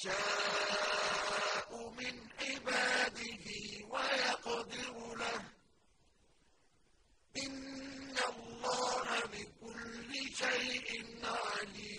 يَشَاءُ مِنْ عِبَادِهِ وَيَقْدِرُ لَهُ ۚ. إِنَّ اللَّهَ بِكُلِّ شَيْءٍ عَلِيمٌ.